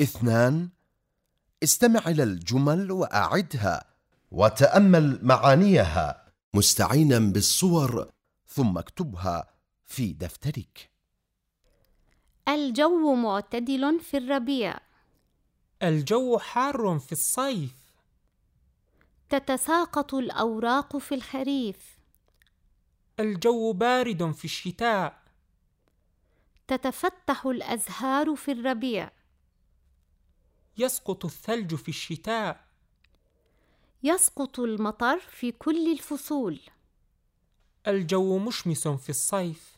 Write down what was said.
اثنان استمع إلى الجمل وأعدها وتأمل معانيها مستعينا بالصور ثم اكتبها في دفترك. الجو معتدل في الربيع. الجو حار في الصيف. تتساقط الأوراق في الخريف. الجو بارد في الشتاء. تتفتح الأزهار في الربيع. يسقط الثلج في الشتاء. يسقط المطر في كل الفصول. الجو مشمس في الصيف.